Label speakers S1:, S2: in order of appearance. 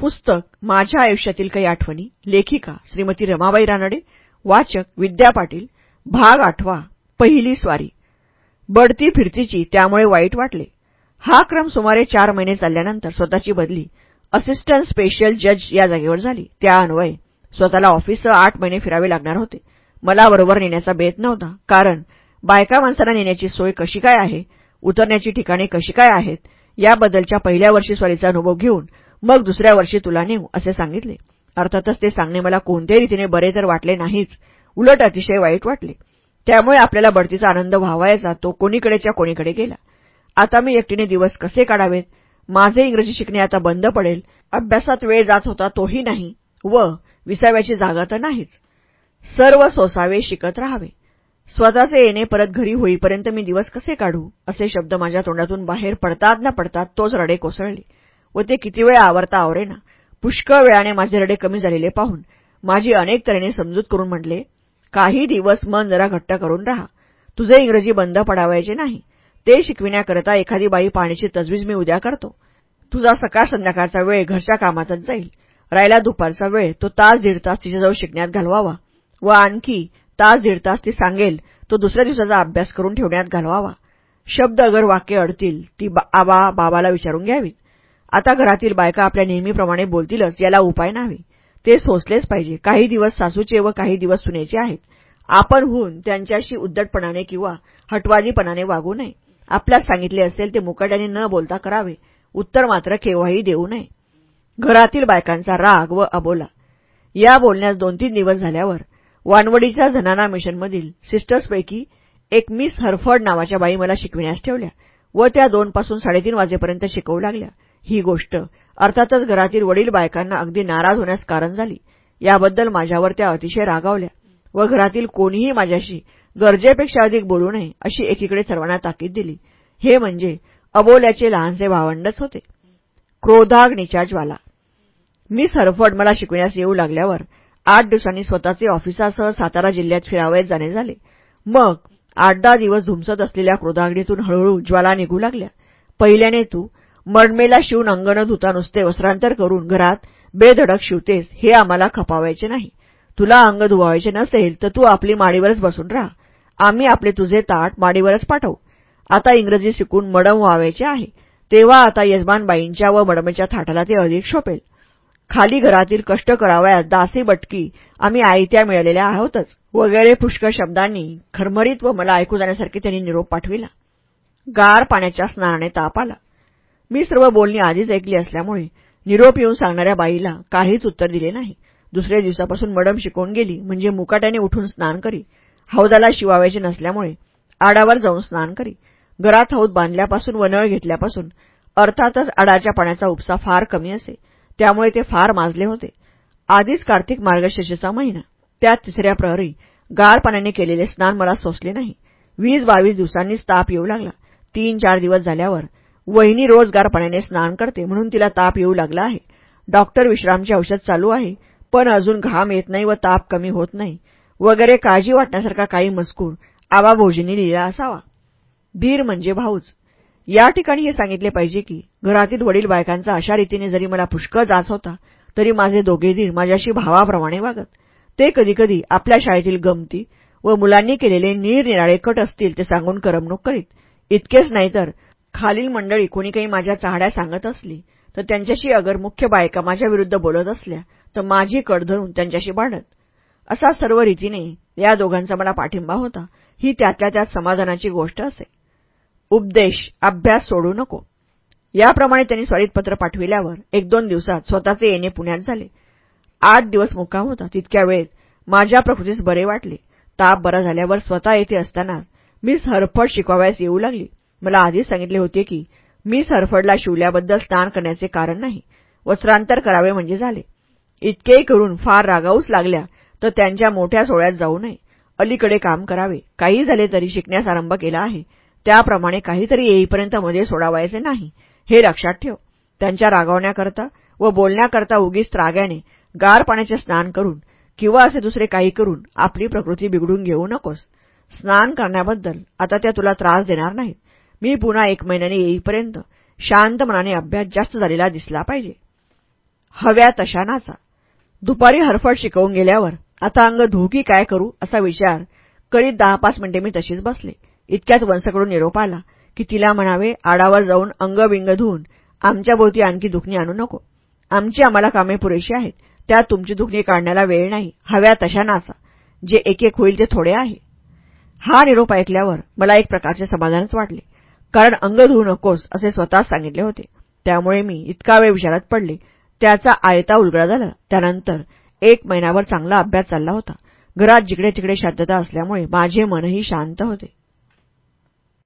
S1: पुस्तक माझ्या आयुष्यातील काही आठवणी लेखिका श्रीमती रमाबाई रानडे वाचक विद्या पाटील भाग आठवा पहिली स्वारी. बढती फिरतीची त्यामुळे वाईट वाटले. हा क्रम सुमारे चार महिने चालल्यानंतर स्वतःची बदली. असिस्टंट स्पेशल जज या जागेवर झाली. त्या अन्वये स्वतःला ऑफिससह आठ महिने फिरावे लागणार होते. मला बरोबर नेण्याचा बेत नव्हता कारण बायका माणसांना नेण्याची सोय कशी काय आहे उतरण्याची ठिकाणे कशी काय आहेत याबद्दलच्या पहिल्या वर्षी स्वारीचा अनुभव घेऊन मग दुसऱ्या वर्षी तुला नेऊ असे सांगितले. अर्थातच ते सांगणे मला कोणत्याही रीतीने बरे तर वाटले नाहीच. उलट अतिशय वाईट वाटले. त्यामुळे आपल्याला बढतीचा आनंद व्हावायचा तो कोणीकडेच्या कोणीकडे गेला. आता मी एकटीने दिवस कसे काढावेत? माझे इंग्रजी शिकणे आता बंद पडेल. अभ्यासात वेळ जात होता तोही नाही. व विसाव्याची जागा तर नाहीच. सर्व सोसावे शिकत राहावे. स्वतःचे येणे परत घरी होईपर्यंत मी दिवस कसे काढू? असे शब्द माझ्या तोंडातून बाहेर पडतात ना पडतात तोच रडे कोसळले. व ते किती वेळ आवरता आवरेना. पुष्कळ वेळाने माझे रडे कमी झालेले पाहून माझी अनेक तऱ्हेने समजूत करून म्हटले काही दिवस मन जरा घट्ट करून राहा. तुझे इंग्रजी बंद पडावायचे नाही. ते शिकविण्याकरता एखादी बाई पाण्याची तजवीज मी उद्या करतो. तुझा सकाळ संध्याकाळचा वेळ घरच्या कामातच जाईल. राहिला दुपारचा वेळ तो तास दीड तास तिच्याजवळ शिकण्यात घालवावा. व आणखी तास दीड तास ती सांगेल तो दुसऱ्या दिवसाचा अभ्यास करून ठेवण्यात घालवावा. शब्द अगर वाक्य अडतील ती आबा बाबाला विचारून घ्यावीत. आता घरातील बायका आपल्या नेहमीप्रमाणे बोलतीलच याला उपाय नाही. ते सोसलेच पाहिजे. काही दिवस सासूचे व काही दिवस सुनेचे आहेत. आपण होऊन त्यांच्याशी उद्दटपणाने किंवा हटवादीपणाने वागू नये. आपल्यास सांगितले असेल ते मुकाट्याने न बोलता करावे. उत्तर मात्र केव्हाही देऊ नये. घरातील बायकांचा राग व अबोला. या बोलण्यास दोन तीन दिवस झाल्यावर वानवडीच्या झनाना मिशनमधील सिस्टर्सपैकी एक मिस हरफर्ड नावाच्या बाई मला शिकविण्यास ठेवल्या व त्या दोनपासून साडेतीन वाजेपर्यंत शिकवू लागल्या. ही गोष्ट. अर्थातच घरातील वडील बायकांना अगदी नाराज होण्यास कारण झाली. याबद्दल माझ्यावर त्या अतिशय रागावल्या व घरातील कोणीही माझ्याशी गरजेपेक्षा अधिक बोलू नये अशी एकीकडे सर्वांना ताकीद दिली. हे म्हणजे अबोल्याचे लहानसे भावंडच होते. क्रोधाग्नीच्या ज्वाला मिस हरफर्ड मला शिकविण्यास येऊ लागल्यावर आठ दिवसांनी स्वतःचे ऑफिसासह सातारा जिल्ह्यात फिरावयात जाणे झाले. मग आठ दहा दिवस धुमसत असलेल्या क्रोधाग्नीतून हळूहळू ज्वाला निघू लागल्या. पहिल्याने तू मडमेला शिवून अंगण धुता नुसते वस्त्रांतर करून घरात बेधडक शिवतेस हे आम्हाला खपावायचे नाही. तुला अंग धुवायचे नसेल तर तू आपली माडीवरच बसून राहा. आम्ही आपले तुझे ताट माडीवरच पाठवू. आता इंग्रजी शिकून मडम व्हावायचे आहे. तेव्हा आता यजमानबाईंच्या व मडमेच्या थाटाला ते अधिक शोपेल खाली घरातील कष्ट करावयात दासी बटकी आम्ही आयत्या मिळालेल्या आहोतच वगैरे पुष्कळ शब्दांनी खरमरीत व मला ऐकू जाण्यासारखे त्यांनी निरोप पाठविला. गार पाण्याच्या स्नानाने ताप आला. मी सर्व बोलणी आधीच ऐकली असल्यामुळे निरोप येऊन सांगणाऱ्या बाईला काहीच उत्तर दिले नाही. दुसऱ्या दिवसापासून मडम शिकवून गेली म्हणजे मुकाट्याने उठून स्नान करी. हौदाला शिवावायचे नसल्यामुळे आडावर जाऊन स्नान करी. घरात हौद बांधल्यापासून व नळ घेतल्यापासून अर्थातच आडाच्या पाण्याचा उपसा फार कमी असे. त्यामुळे ते फार माजले होते. आधीच कार्तिक मार्गशीर्षचा महिना. त्यात तिसऱ्या प्रहरी गार पाण्याने केलेले स्नान मला सोसले नाही. वीस बावीस दिवसांनीच ताप येऊ लागला. तीन चार दिवस झाल्यावर वहिनी रोज स्नान करते म्हणून तिला ताप येऊ लागला आहे. डॉक्टर विश्रामचे औषध चालू आहे पण अजून घाम येत नाही व ताप कमी होत नाही. वगैरे काळजी वाटण्यासारखा काही मजकूर आबाभोजींनी लिहिला असावा. धीर म्हणजे भाऊच. या ठिकाणी हे सांगितले पाहिजे की घरातील वडील बायकांचा अशा रीतीने जरी मला पुष्कळ जात होता तरी माझे दोघे धीर माझ्याशी भावाप्रमाणे वागत. ते कधीकधी आपल्या शाळेतील गमती व मुलांनी केलेले निरनिराळे कट असतील ते सांगून करमणूक करीत. इतकेच नाही तर खालील मंडळी कोणी काही माझ्या चाहड्या सांगत असली तर त्यांच्याशी अगर मुख्य बायका माझ्या विरुद्ध बोलत असल्या तर माझी कड धरून त्यांच्याशी भांडत. असा सर्व रीतीने या दोघांचा मला पाठिंबा होता. ही त्यातल्या त्यात समाधानाची गोष्ट असे. उपदेश अभ्यास सोडू नको. याप्रमाणे त्यांनी स्वारितपत्र पाठविल्यावर एक दोन दिवसात स्वतःचे येणे पुण्यात झाले. आठ दिवस मुक्काम होता. तितक्या वेळेत माझ्या प्रकृतीस बरे वाटले. ताप बरा झाल्यावर स्वतः येथे असताना मीच हरफड शिकवावयास येऊ लागली. मला आधीच सांगितले होते की मी सरफडला शिवल्याबद्दल स्नान करण्याचे कारण नाही. वस्त्रांतर करावे म्हणजे झाले. इतकेही करून फार रागावूच लागल्या तर त्यांच्या मोठ्या सोहळ्यात जाऊ नये. अलीकडे काम करावे. काही झाले तरी शिकण्यास आरंभ केला आहे. त्याप्रमाणे काहीतरी येईपर्यंत मध्ये सोडावायचे नाही. हे लक्षात ठेव. त्यांच्या रागावण्याकरता व बोलण्याकरता उगीच त्राग्याने गार पाण्याचे स्नान करून किंवा असे दुसरे काही करून आपली प्रकृती बिघडून घेऊ नकोस. स्नान करण्याबद्दल आता त्या तुला त्रास देणार नाहीत. मी पुन्हा एक महिन्याने येईपर्यंत शांत मनाने अभ्यास जास्त झालेला दिसला पाहिजे. हव्या तशा नाचा. दुपारी हरफट शिकवून गेल्यावर आता अंग धुकी काय करू असा विचार करीत दहा पाच मिनिटे मी तशीच बसले. इतक्यात वंसकडून निरोप आला की तिला म्हणावे आडावर जाऊन अंगबिंग धुवून आमच्याभोवती आणखी दुखणी आणू नको. आमची आम्हाला कामे पुरेशी आहेत. त्यात तुमची दुखणी काढण्याला वेळ नाही. हव्या तशा नाचा. जे एक एक होईल ते थोडे आहे. हा निरोप ऐकल्यावर मला एक प्रकारचे समाधानच वाटले. कारण अंग धुवू नकोस असे स्वतःच सांगितले होते. त्यामुळे मी इतका वेळ विचारात पडले. त्याचा आयता उलगडा झाला. त्यानंतर एक महिनाभर चांगला अभ्यास चालला होता. घरात जिकडे तिकडे शांतता असल्यामुळे माझे मनही शांत होते.